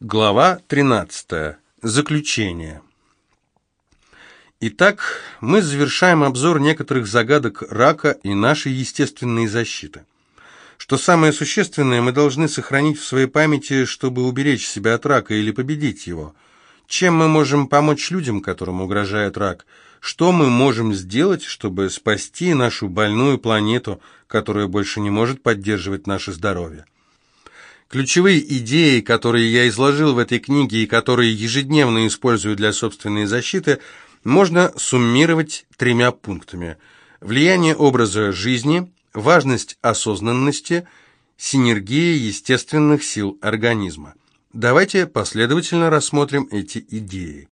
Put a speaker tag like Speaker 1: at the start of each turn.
Speaker 1: Глава 13. Заключение. Итак, мы завершаем обзор некоторых загадок рака и нашей естественной защиты. Что самое существенное, мы должны сохранить в своей памяти, чтобы уберечь себя от рака или победить его. Чем мы можем помочь людям, которым угрожает рак? Что мы можем сделать, чтобы спасти нашу больную планету, которая больше не может поддерживать наше здоровье? Ключевые идеи, которые я изложил в этой книге и которые ежедневно использую для собственной защиты, можно суммировать тремя пунктами. Влияние образа жизни, важность осознанности, синергия естественных сил организма. Давайте последовательно рассмотрим эти идеи.